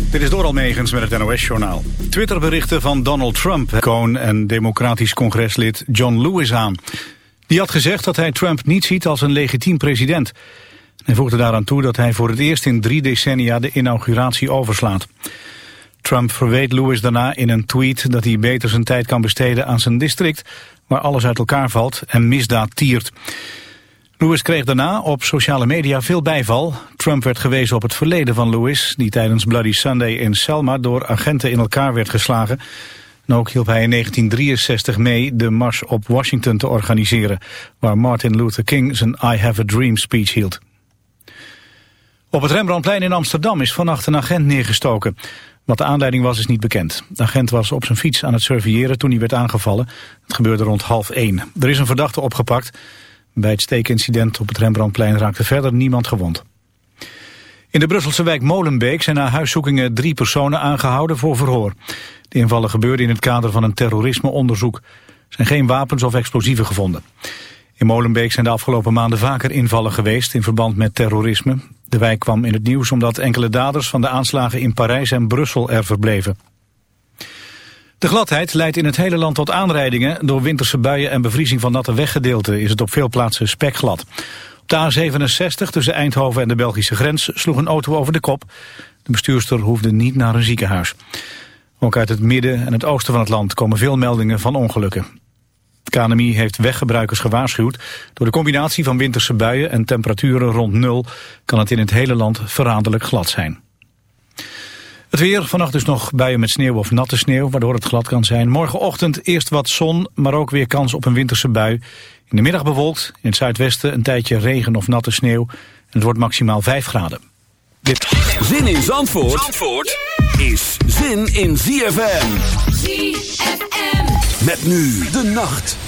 Dit is Doral Megens met het NOS-journaal. Twitterberichten van Donald Trump koon en democratisch congreslid John Lewis aan. Die had gezegd dat hij Trump niet ziet als een legitiem president. Hij voegde daaraan toe dat hij voor het eerst in drie decennia de inauguratie overslaat. Trump verweet Lewis daarna in een tweet dat hij beter zijn tijd kan besteden aan zijn district... waar alles uit elkaar valt en misdaad tiert. Lewis kreeg daarna op sociale media veel bijval. Trump werd gewezen op het verleden van Lewis... die tijdens Bloody Sunday in Selma door agenten in elkaar werd geslagen. En ook hielp hij in 1963 mee de mars op Washington te organiseren... waar Martin Luther King zijn I Have a Dream speech hield. Op het Rembrandtplein in Amsterdam is vannacht een agent neergestoken. Wat de aanleiding was is niet bekend. De agent was op zijn fiets aan het surveilleren toen hij werd aangevallen. Het gebeurde rond half één. Er is een verdachte opgepakt... Bij het steekincident op het Rembrandtplein raakte verder niemand gewond. In de Brusselse wijk Molenbeek zijn na huiszoekingen drie personen aangehouden voor verhoor. De invallen gebeurden in het kader van een terrorismeonderzoek. Er zijn geen wapens of explosieven gevonden. In Molenbeek zijn de afgelopen maanden vaker invallen geweest in verband met terrorisme. De wijk kwam in het nieuws omdat enkele daders van de aanslagen in Parijs en Brussel er verbleven. De gladheid leidt in het hele land tot aanrijdingen. Door winterse buien en bevriezing van natte weggedeelten is het op veel plaatsen spekglad. Op de A67 tussen Eindhoven en de Belgische grens sloeg een auto over de kop. De bestuurster hoefde niet naar een ziekenhuis. Ook uit het midden en het oosten van het land komen veel meldingen van ongelukken. Het KNMI heeft weggebruikers gewaarschuwd. Door de combinatie van winterse buien en temperaturen rond nul... kan het in het hele land verraderlijk glad zijn. Het weer, vannacht dus nog buien met sneeuw of natte sneeuw, waardoor het glad kan zijn. Morgenochtend eerst wat zon, maar ook weer kans op een winterse bui. In de middag bewolkt, in het zuidwesten een tijdje regen of natte sneeuw. En het wordt maximaal 5 graden. Dit. Zin in Zandvoort, Zandvoort is zin in ZFM. ZFM. Met nu de nacht.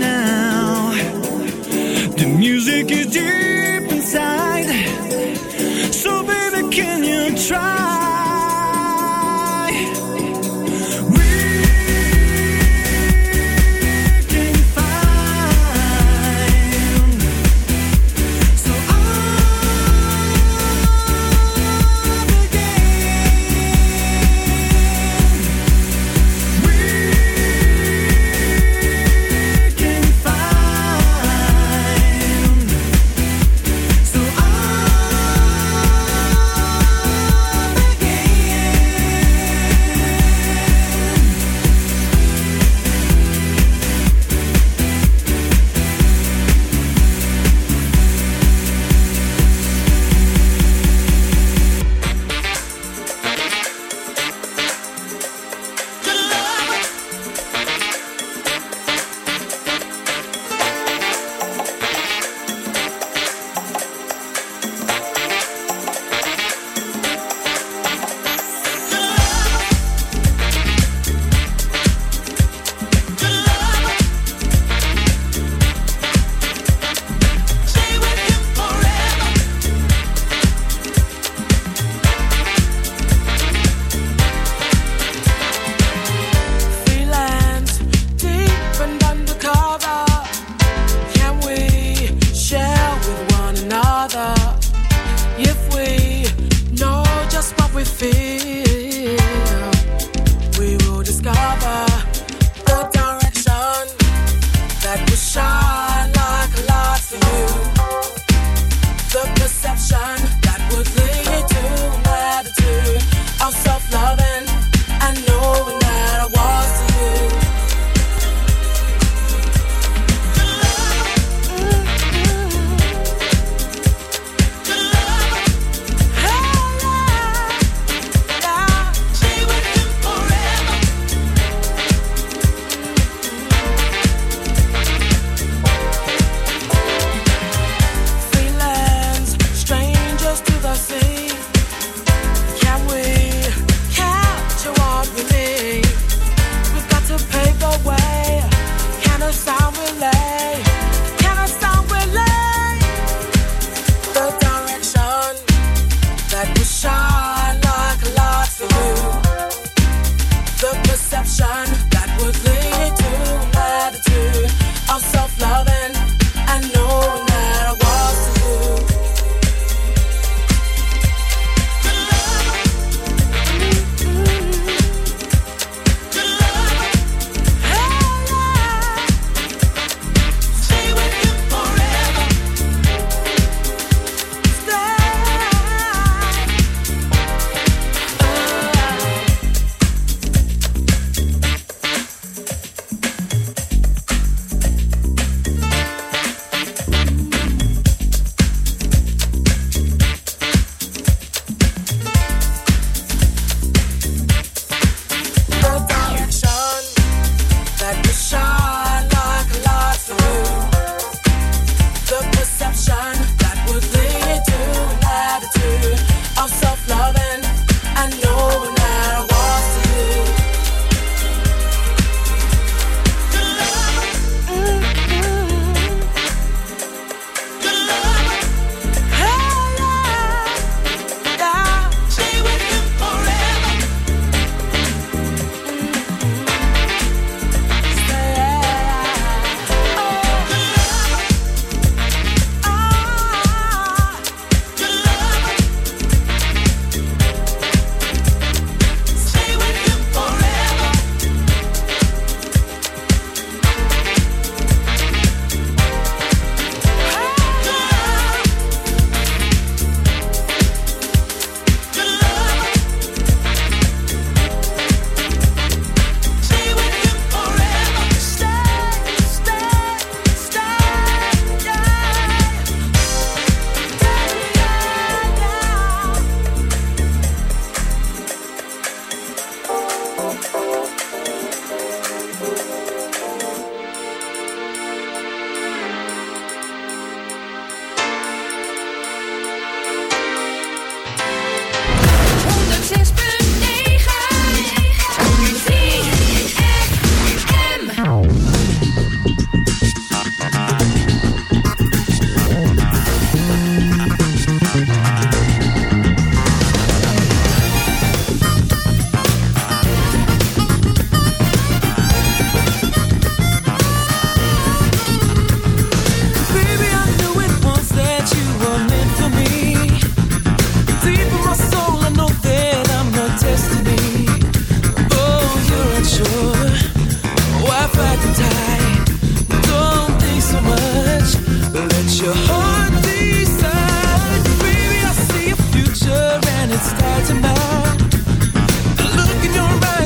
now. The music is deep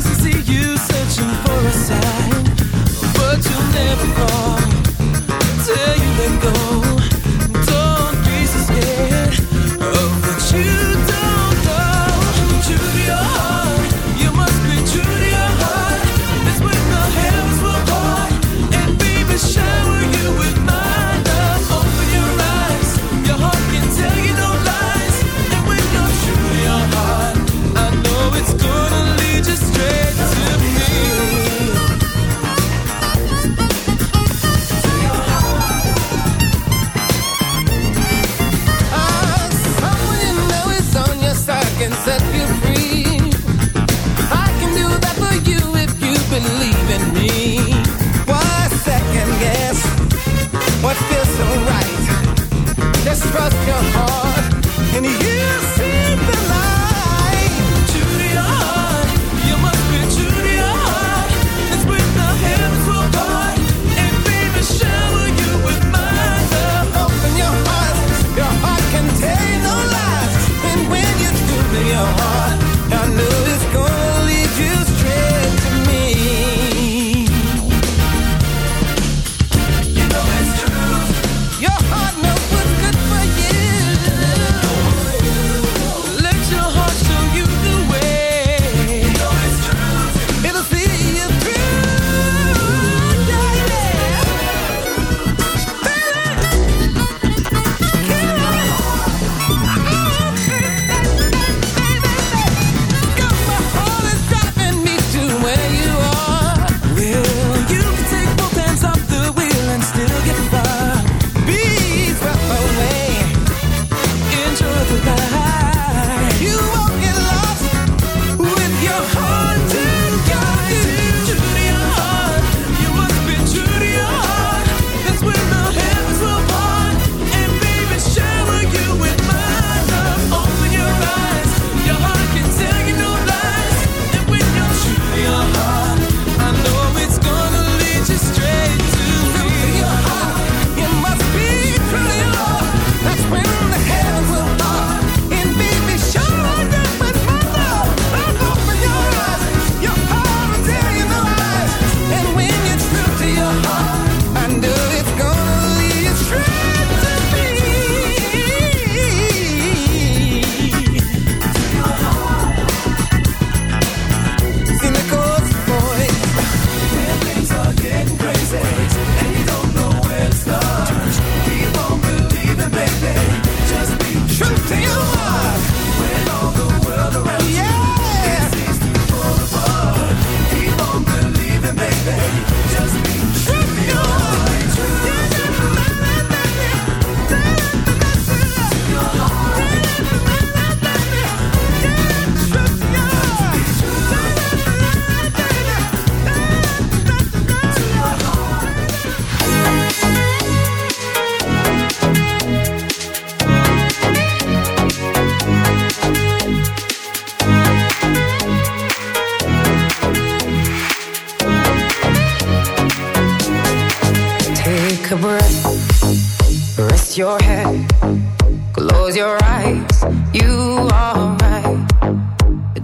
i'll see you searching for never fall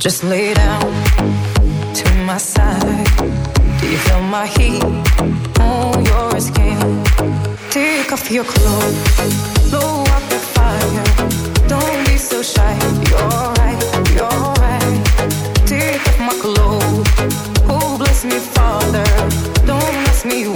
Just lay down to my side. Do you feel my heat on your skin? Take off your clothes, blow up the fire. Don't be so shy. You're right, you're right. Take off my clothes. Oh, bless me, Father. Don't bless me.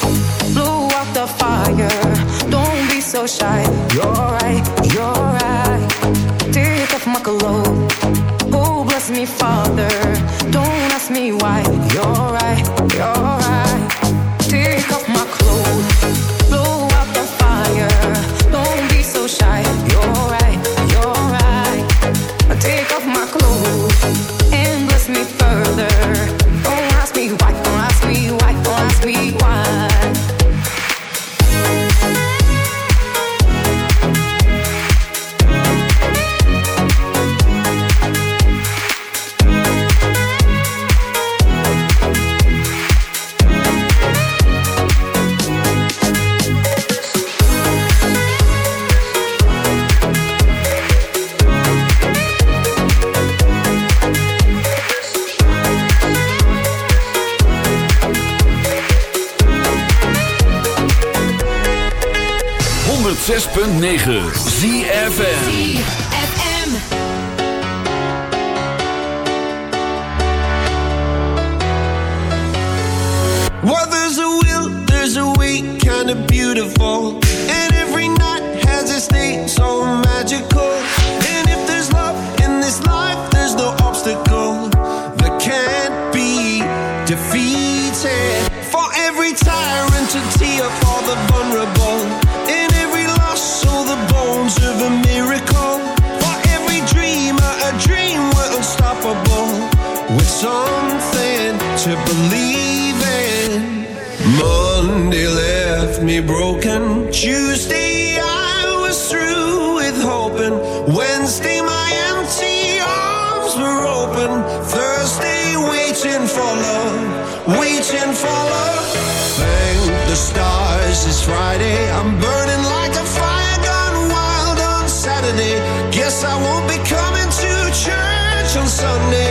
your name